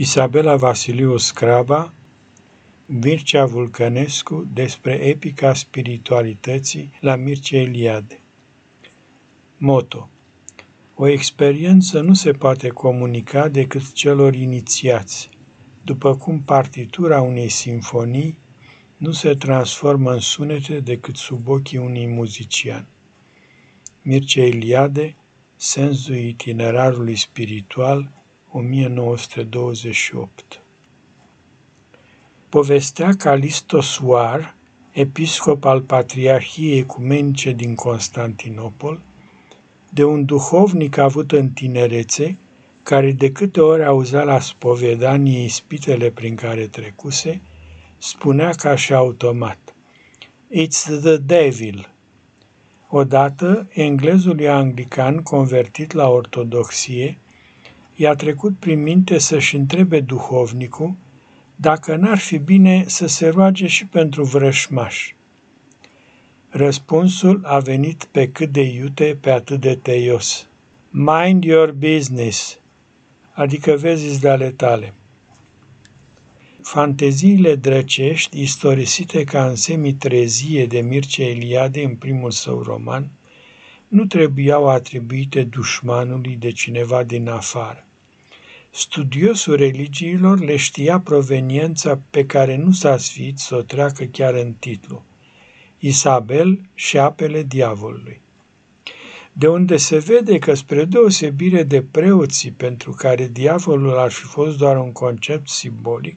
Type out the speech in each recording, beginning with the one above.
Isabela Vasiliu Scraba, Mircea Vulcănescu despre epica spiritualității la Mircea Eliade. Moto O experiență nu se poate comunica decât celor inițiați, după cum partitura unei simfonii nu se transformă în sunete decât sub ochii unui muzician. Mircea Eliade, Sensul itinerarului spiritual, 1928 Povestea Calisto Suar, episcop al Patriarhiei Ecumenice din Constantinopol, de un duhovnic avut în tinerețe, care de câte ori auzea la spovedanie ispitele prin care trecuse, spunea ca și automat, It's the devil! Odată, englezul anglican convertit la ortodoxie, i-a trecut prin minte să-și întrebe duhovnicul dacă n-ar fi bine să se roage și pentru vrășmaș. Răspunsul a venit pe cât de iute, pe atât de teios. Mind your business, adică vezi de ale tale. Fanteziile drăcești, istorisite ca în semitrezie de Mircea Eliade în primul său roman, nu trebuiau atribuite dușmanului de cineva din afară. Studiosul religiilor le știa proveniența pe care nu s-a sfit să o treacă chiar în titlu. Isabel și apele diavolului. De unde se vede că, spre deosebire de preoții pentru care diavolul ar fi fost doar un concept simbolic,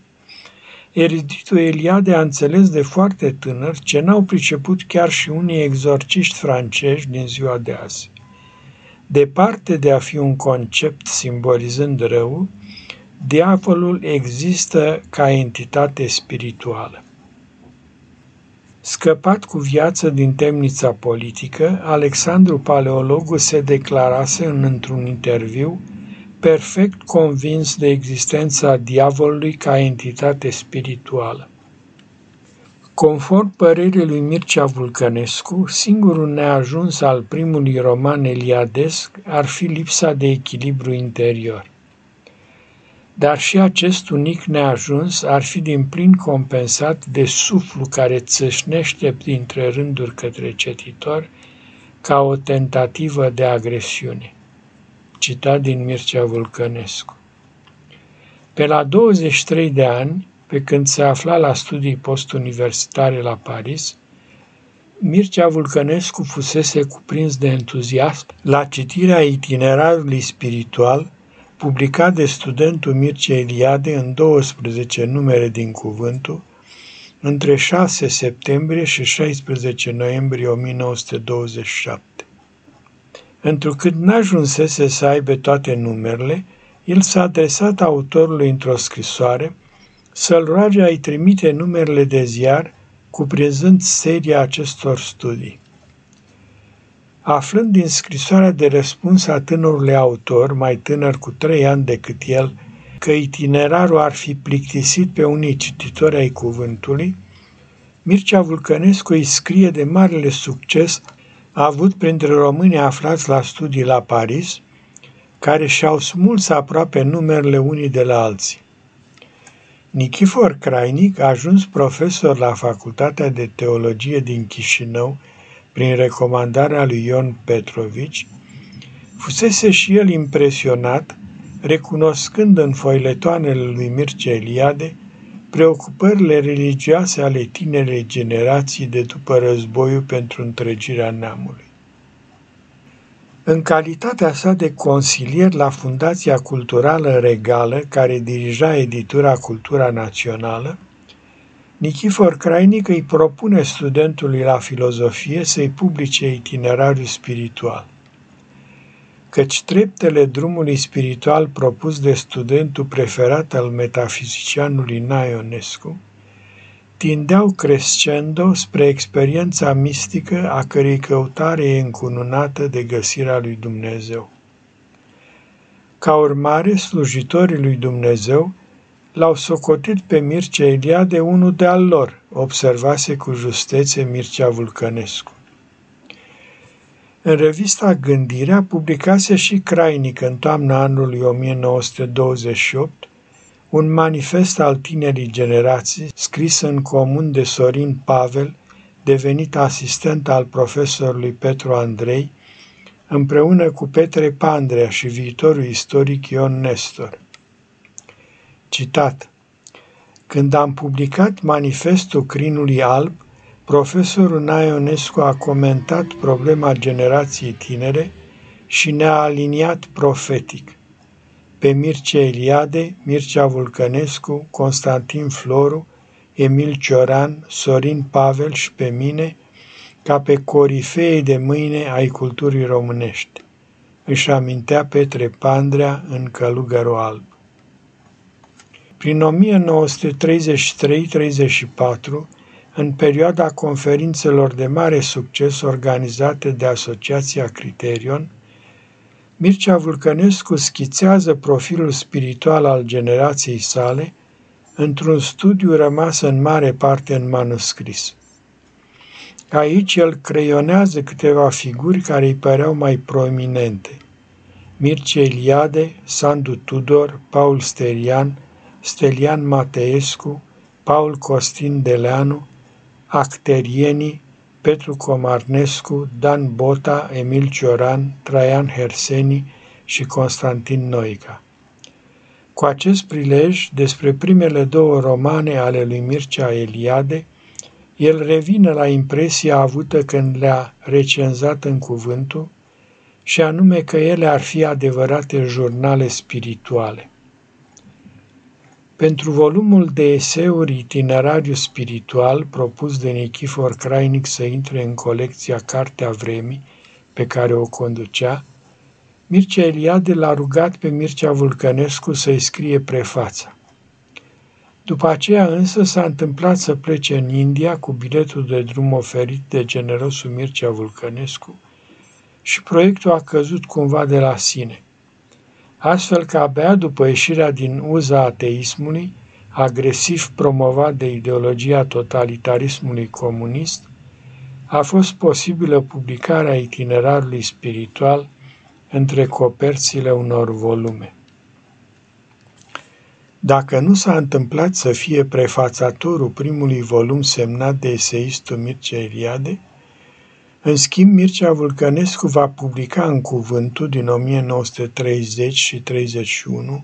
Eruditul Eliade a înțeles de foarte tânăr ce n-au priceput chiar și unii exorciști francezi din ziua de azi. Departe de a fi un concept simbolizând rău, diavolul există ca entitate spirituală. Scăpat cu viață din temnița politică, Alexandru Paleologu se declarase în într-un interviu perfect convins de existența diavolului ca entitate spirituală. Conform părerii lui Mircea Vulcănescu, singurul neajuns al primului roman eliadesc ar fi lipsa de echilibru interior. Dar și acest unic neajuns ar fi din plin compensat de suflu care țâșnește printre rânduri către cetitor ca o tentativă de agresiune. Citat din Mircea Vulcănescu. Pe la 23 de ani, pe când se afla la studii postuniversitare la Paris, Mircea Vulcănescu fusese cuprins de entuziasm la citirea itinerarului spiritual publicat de studentul Mircea Eliade în 12 numere din Cuvântul, între 6 septembrie și 16 noiembrie 1927. Întrucât n-ajunsese să aibă toate numerele, el s-a adresat autorului într-o scrisoare să-l roage a-i trimite numerele de ziar cuprinzând seria acestor studii. Aflând din scrisoarea de răspuns a tânărului autor, mai tânăr cu trei ani decât el, că itinerarul ar fi plictisit pe unii cititori ai cuvântului, Mircea Vulcănescu îi scrie de marele succes a avut printre românii aflați la studii la Paris, care și-au smuls aproape numerele unii de la alții. Nichifor Crainic a ajuns profesor la Facultatea de Teologie din Chișinău prin recomandarea lui Ion Petrovici, fusese și el impresionat, recunoscând în foiletoanele lui Mircea Eliade preocupările religioase ale tinerei generații de după războiul pentru întregirea neamului. În calitatea sa de consilier la Fundația Culturală Regală, care dirija editura Cultura Națională, Nichifor Crainic îi propune studentului la filozofie să-i publice itinerariul spiritual. Căci treptele drumului spiritual propus de studentul preferat al metafizicianului Naionescu tindeau crescendo spre experiența mistică a cărei căutare e încununată de găsirea lui Dumnezeu. Ca urmare, slujitorii lui Dumnezeu l-au socotit pe Mircea Eliade unul de al lor, observase cu justețe Mircea Vulcănescu. În revista Gândirea publicase și Crainic în toamna anului 1928 un manifest al tinerii generații, scris în comun de Sorin Pavel, devenit asistent al profesorului Petru Andrei, împreună cu Petre Pandrea și viitorul istoric Ion Nestor. Citat Când am publicat manifestul Crinului Alb, profesorul Naionescu a comentat problema generației tinere și ne-a aliniat profetic. Pe Mircea Eliade, Mircea Vulcănescu, Constantin Floru, Emil Cioran, Sorin Pavel și pe mine, ca pe corifei de mâine ai culturii românești. Își amintea Petre Pandrea în Călugărul Alb. Prin 1933-34, în perioada conferințelor de mare succes organizate de Asociația Criterion, Mircea Vulcănescu schițează profilul spiritual al generației sale într-un studiu rămas în mare parte în manuscris. Aici el creionează câteva figuri care îi păreau mai proeminente. Mircea Eliade, Sandu Tudor, Paul Sterian, Stelian Mateescu, Paul Costin Deleanu, acterienii Petru Comarnescu, Dan Bota, Emil Cioran, Traian Herseni și Constantin Noica. Cu acest prilej, despre primele două romane ale lui Mircea Eliade, el revine la impresia avută când le-a recenzat în cuvântul, și anume că ele ar fi adevărate jurnale spirituale. Pentru volumul de eseuri Itinerariu spiritual propus de Nichifor Crainic să intre în colecția Cartea Vremii, pe care o conducea, Mircea Eliade l-a rugat pe Mircea Vulcănescu să-i scrie prefața. După aceea însă s-a întâmplat să plece în India cu biletul de drum oferit de generosul Mircea Vulcănescu și proiectul a căzut cumva de la sine – astfel că abia după ieșirea din uza ateismului, agresiv promovat de ideologia totalitarismului comunist, a fost posibilă publicarea itinerarului spiritual între coperțile unor volume. Dacă nu s-a întâmplat să fie prefațatorul primului volum semnat de eseistul Mircea Eliade, în schimb, Mircea Vulcănescu va publica în cuvântul din 1930 și 31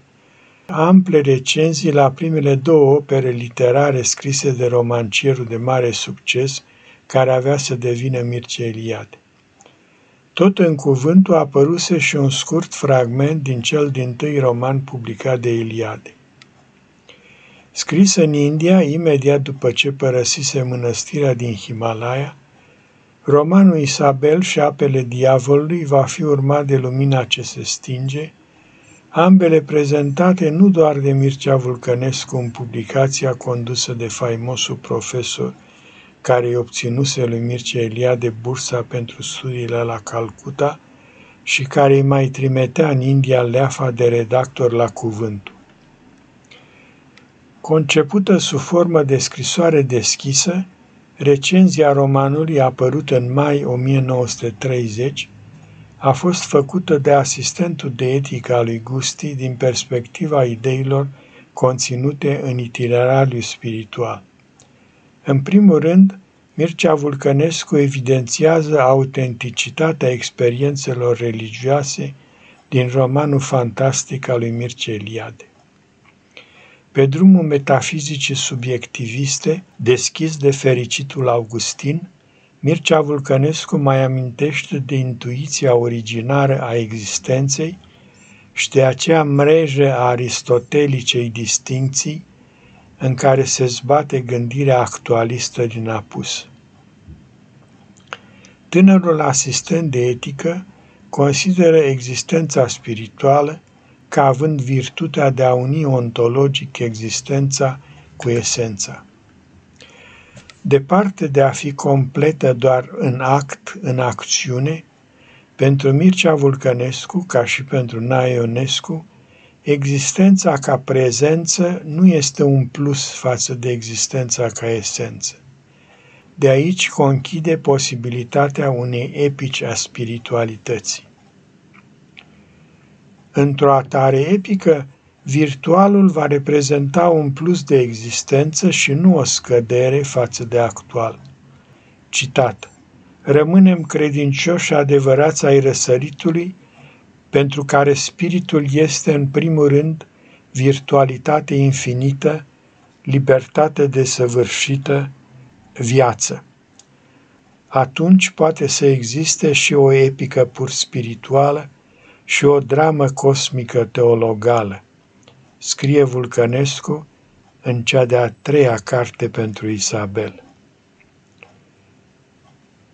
ample recenzii la primele două opere literare scrise de romancierul de mare succes care avea să devină Mircea Eliade. Tot în cuvântul apăruse și un scurt fragment din cel din tâi roman publicat de Eliade. Scris în India, imediat după ce părăsise mănăstirea din Himalaya, Romanul Isabel și apele diavolului va fi urmat de lumina ce se stinge, ambele prezentate nu doar de Mircea Vulcănescu în publicația condusă de faimosul profesor care îi obținuse lui Mircea Eliade bursa pentru studiile la Calcuta și care îi mai trimetea în India leafa de redactor la cuvântul. Concepută sub formă de scrisoare deschisă, Recenzia romanului, apărută în mai 1930, a fost făcută de asistentul de etică al lui Gusti din perspectiva ideilor conținute în itinerariul spiritual. În primul rând, Mircea Vulcănescu evidențiază autenticitatea experiențelor religioase din romanul fantastic al lui Mircea Eliade. Pe drumul metafizicii subiectiviste, deschis de fericitul Augustin, Mircea Vulcănescu mai amintește de intuiția originară a existenței și de acea mreje a aristotelicei distincții în care se zbate gândirea actualistă din apus. Tânărul asistent de etică consideră existența spirituală ca având virtutea de a uni ontologic existența cu esența. Departe de a fi completă doar în act, în acțiune, pentru Mircea Vulcănescu, ca și pentru Naionescu, existența ca prezență nu este un plus față de existența ca esență. De aici conchide posibilitatea unei epici a spiritualității. Într-o atare epică, virtualul va reprezenta un plus de existență și nu o scădere față de actual. Citat. Rămânem credincioși adevărați ai răsăritului, pentru care spiritul este în primul rând virtualitate infinită, libertate desăvârșită, viață. Atunci poate să existe și o epică pur spirituală și o dramă cosmică teologală, scrie Vulcănescu în cea de-a treia carte pentru Isabel.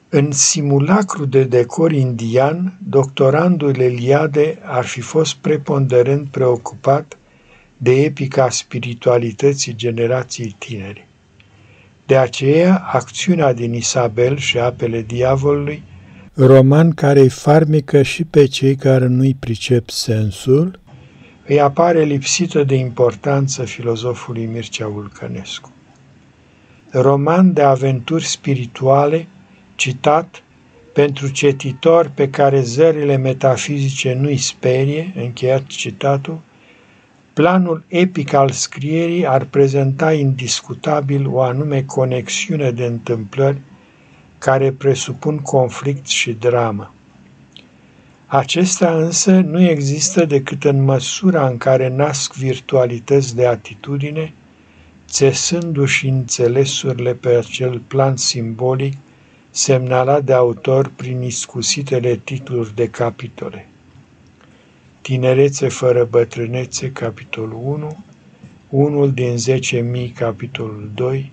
În simulacru de decor indian, doctorandul Eliade ar fi fost preponderent preocupat de epica spiritualității generației tineri. De aceea, acțiunea din Isabel și apele diavolului, roman care îi farmică și pe cei care nu-i pricep sensul, îi apare lipsită de importanță filozofului Mircea Vulcănescu. Roman de aventuri spirituale, citat pentru cetitori pe care zările metafizice nu-i sperie, încheiat citatul, Planul epic al scrierii ar prezenta indiscutabil o anume conexiune de întâmplări care presupun conflict și dramă. Acestea însă nu există decât în măsura în care nasc virtualități de atitudine, țesându-și înțelesurile pe acel plan simbolic semnalat de autor prin iscusitele titluri de capitole. Tinerețe fără bătrânețe, capitolul 1, unul din 10.000, capitolul 2,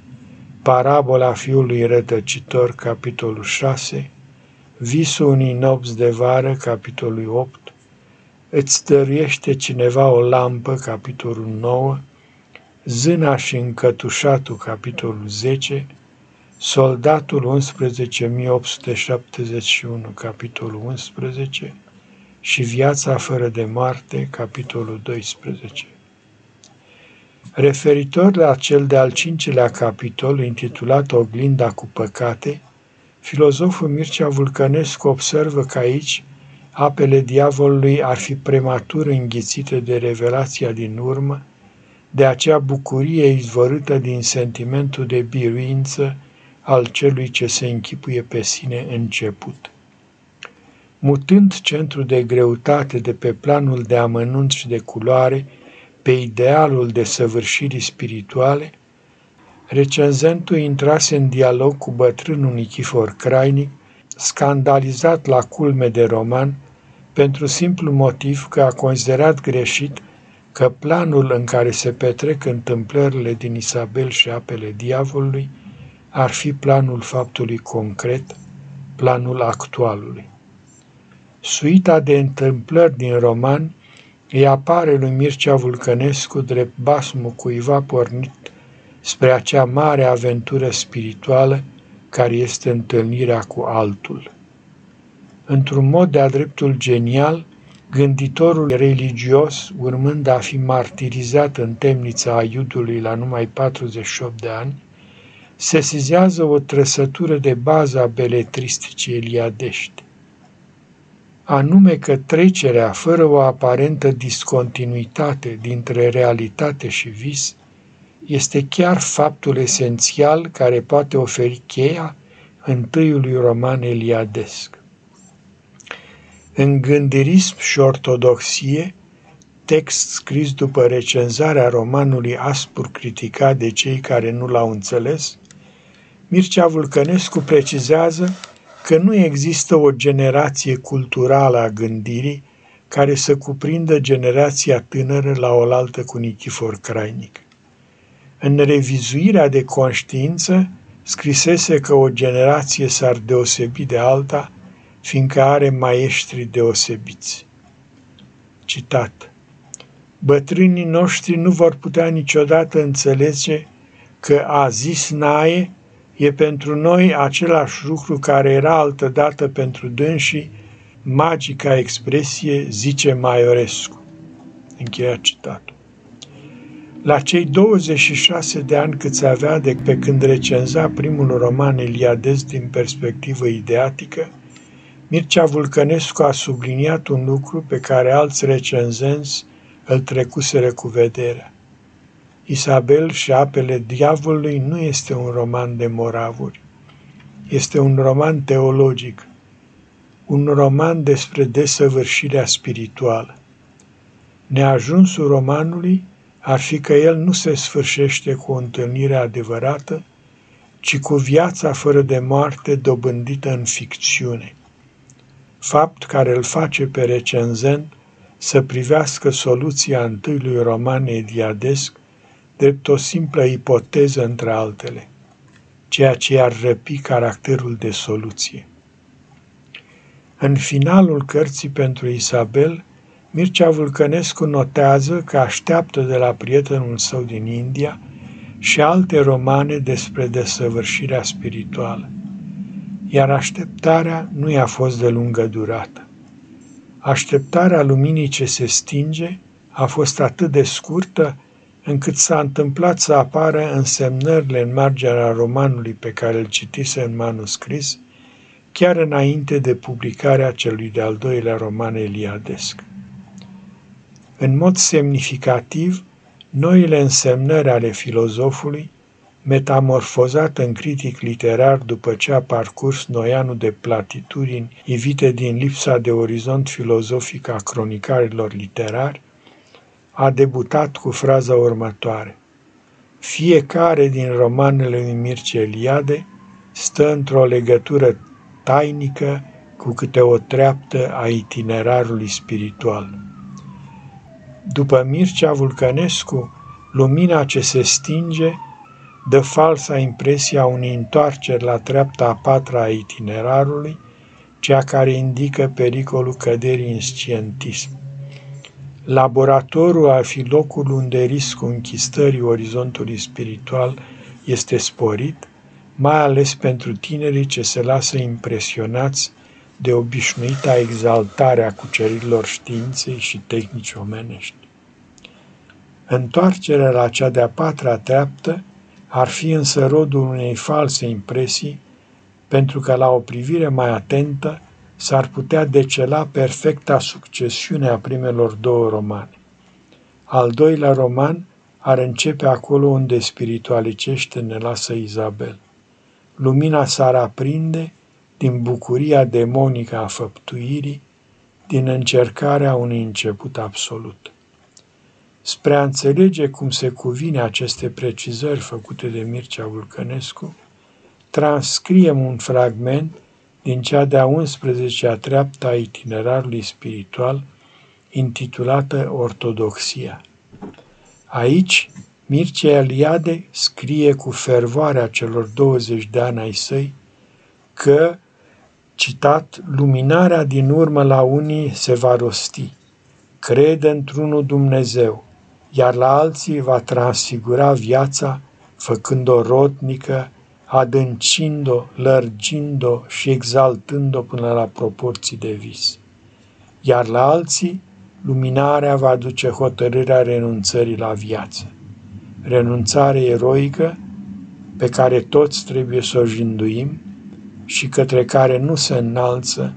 Parabola fiului rătăcitor, capitolul 6, Visul unii nopți de vară, capitolul 8, Îți dăruiește cineva o lampă, capitolul 9, Zâna și încătușatul, capitolul 10, Soldatul 11.871, capitolul 11, și Viața fără de moarte, capitolul 12. Referitor la cel de-al cincilea capitol, intitulat Oglinda cu păcate, filozoful Mircea Vulcănescu observă că aici apele diavolului ar fi prematur înghițite de revelația din urmă, de acea bucurie izvorâtă din sentimentul de biruință al celui ce se închipuie pe sine început. Mutând centrul de greutate de pe planul de amănunt și de culoare pe idealul de săvârșirii spirituale, recenzentul intrase în dialog cu bătrânul Nichifor Crainic, scandalizat la culme de roman, pentru simplu motiv că a considerat greșit că planul în care se petrec întâmplările din Isabel și apele diavolului ar fi planul faptului concret, planul actualului. Suita de întâmplări din roman îi apare lui Mircea Vulcănescu drept basmul cuiva pornit spre acea mare aventură spirituală care este întâlnirea cu altul. Într-un mod de-a dreptul genial, gânditorul religios, urmând a fi martirizat în temnița Aiudului la numai 48 de ani, sesizează o trăsătură de bază a beletristicii eliadești anume că trecerea fără o aparentă discontinuitate dintre realitate și vis este chiar faptul esențial care poate oferi cheia întâiului roman eliadesc. În gândirism și ortodoxie, text scris după recenzarea romanului aspur criticat de cei care nu l-au înțeles, Mircea Vulcănescu precizează că nu există o generație culturală a gândirii care să cuprindă generația tânără la oaltă cu Nichifor Crainic. În revizuirea de conștiință, scrisese că o generație s-ar deosebi de alta, fiindcă are maestri deosebiți. Citat Bătrânii noștri nu vor putea niciodată înțelege că a zis Nae e pentru noi același lucru care era altădată pentru dânsii magica expresie zice Maiorescu. Încheia citatul. La cei 26 de ani cât se avea de pe când recenza primul roman Eliades din perspectivă ideatică, Mircea Vulcănescu a subliniat un lucru pe care alți recenzenți îl trecuseră cu vederea. Isabel și apele diavolului nu este un roman de moravuri, este un roman teologic, un roman despre desăvârșirea spirituală. Neajunsul romanului ar fi că el nu se sfârșește cu o întâlnire adevărată, ci cu viața fără de moarte dobândită în ficțiune. Fapt care îl face pe recenzent să privească soluția întâiului roman ediadesc drept o simplă ipoteză între altele, ceea ce ar răpi caracterul de soluție. În finalul cărții pentru Isabel, Mircea Vulcănescu notează că așteaptă de la prietenul său din India și alte romane despre desăvârșirea spirituală, iar așteptarea nu i-a fost de lungă durată. Așteptarea luminii ce se stinge a fost atât de scurtă încât s-a întâmplat să apară însemnările în marginea romanului pe care îl citise în manuscris, chiar înainte de publicarea celui de-al doilea roman eliadesc. În mod semnificativ, noile însemnări ale filozofului, metamorfozat în critic literar după ce a parcurs noianul de platitudini ivite din lipsa de orizont filozofic a cronicarilor literari, a debutat cu fraza următoare. Fiecare din romanele lui Mircea Eliade stă într-o legătură tainică cu câte o treaptă a itinerarului spiritual. După Mircea Vulcănescu, lumina ce se stinge dă falsa impresia unei întoarceri la treapta a patra a itinerarului, cea care indică pericolul căderii în scientism. Laboratorul ar fi locul unde riscul închistării orizontului spiritual este sporit, mai ales pentru tinerii ce se lasă impresionați de obișnuita exaltare a cucerilor științei și tehnici omenești. Întoarcerea la cea de-a patra treaptă ar fi însă rodul unei false impresii, pentru că la o privire mai atentă s-ar putea decela perfecta succesiune a primelor două romane. Al doilea roman ar începe acolo unde spiritualicește ne lasă Izabel. Lumina s-ar aprinde din bucuria demonică a făptuirii, din încercarea unui început absolut. Spre a înțelege cum se cuvine aceste precizări făcute de Mircea Vulcănescu, transcriem un fragment din cea de-a 11-a treaptă a itinerarului spiritual, intitulată Ortodoxia. Aici, Mircea Eliade scrie cu fervoarea celor 20 de ani ai săi că, citat, luminarea din urmă la unii se va rosti, crede într-unul Dumnezeu, iar la alții va transfigura viața, făcând-o rotnică, adâncind-o, lărgind-o și exaltând-o până la proporții de vis. Iar la alții, luminarea va duce hotărârea renunțării la viață. Renunțare eroică pe care toți trebuie să o jinduim și către care nu se înalță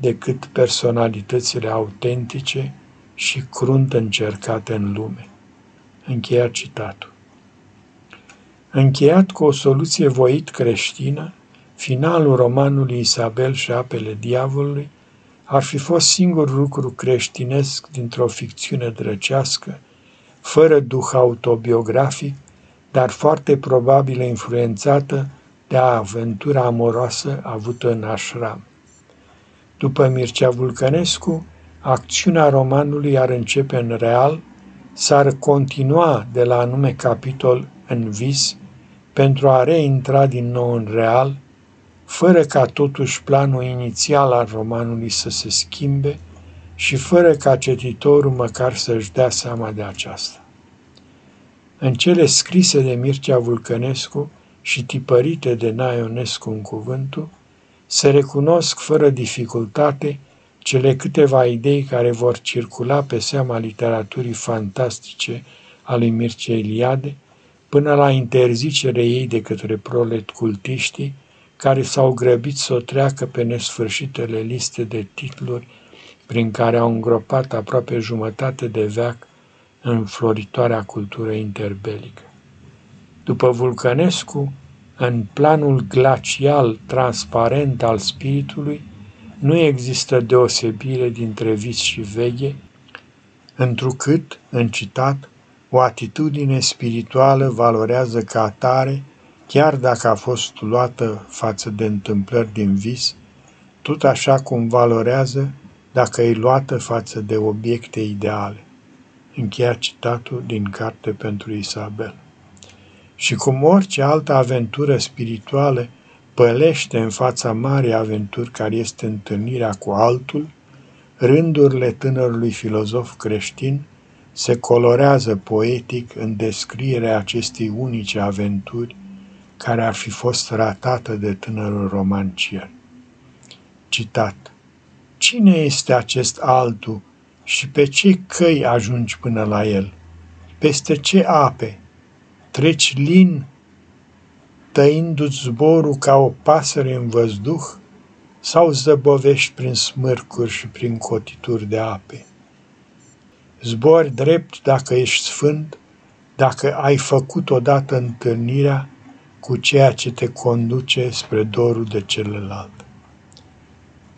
decât personalitățile autentice și crunt încercate în lume. Încheia citatul. Încheiat cu o soluție voit creștină, finalul romanului Isabel și apele diavolului ar fi fost singur lucru creștinesc dintr-o ficțiune drăcească, fără duh autobiografic, dar foarte probabil influențată de aventura amoroasă avută în așram. După Mircea Vulcănescu, acțiunea romanului ar începe în real, s-ar continua de la anume capitol în vis, pentru a reintra din nou în real, fără ca totuși planul inițial al romanului să se schimbe și fără ca cititorul măcar să-și dea seama de aceasta. În cele scrise de Mircea Vulcănescu și tipărite de Naionescu în cuvântul, se recunosc fără dificultate cele câteva idei care vor circula pe seama literaturii fantastice a lui Mircea Eliade, până la interzicerea ei de către prolet cultiștii, care s-au grăbit să o treacă pe nesfârșitele liste de titluri prin care au îngropat aproape jumătate de veac în floritoarea cultură interbelică. După Vulcănescu, în planul glacial transparent al spiritului, nu există deosebire dintre vis și veche, întrucât, în citat, o atitudine spirituală valorează ca atare, chiar dacă a fost luată față de întâmplări din vis, tot așa cum valorează dacă e luată față de obiecte ideale. Încheia citatul din carte pentru Isabel. Și cum orice altă aventură spirituală pălește în fața marii aventuri care este întâlnirea cu altul, rândurile tânărului filozof creștin se colorează poetic în descrierea acestei unice aventuri care ar fi fost ratată de tânărul romancier. Citat Cine este acest altul și pe ce căi ajungi până la el? Peste ce ape? Treci lin, tăindu-ți zborul ca o pasăre în văzduh? Sau zăbovești prin smârcuri și prin cotituri de ape? Zbori drept dacă ești sfânt, dacă ai făcut odată întâlnirea cu ceea ce te conduce spre dorul de celălalt.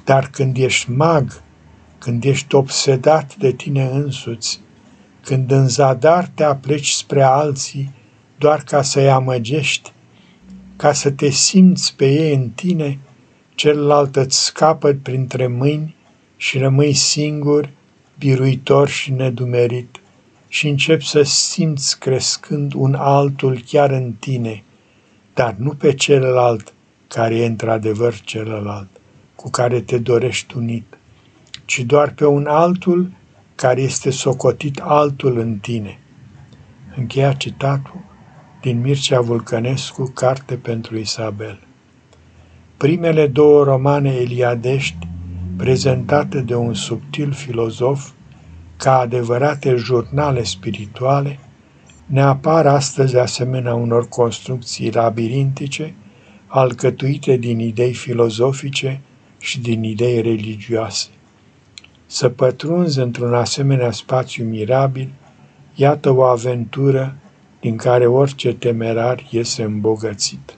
Dar când ești mag, când ești obsedat de tine însuți, când în zadar te apleci spre alții doar ca să-i amăgești, ca să te simți pe ei în tine, celălalt îți scapă printre mâini și rămâi singur, biruitor și nedumerit și începi să simți crescând un altul chiar în tine, dar nu pe celălalt care e într-adevăr celălalt cu care te dorești unit, ci doar pe un altul care este socotit altul în tine. Încheia citatul din Mircea Vulcănescu, Carte pentru Isabel. Primele două romane eliadești, prezentate de un subtil filozof ca adevărate jurnale spirituale, ne apar astăzi asemenea unor construcții labirintice, alcătuite din idei filozofice și din idei religioase. Să pătrunzi într-un asemenea spațiu mirabil, iată o aventură din care orice temerar iese îmbogățit.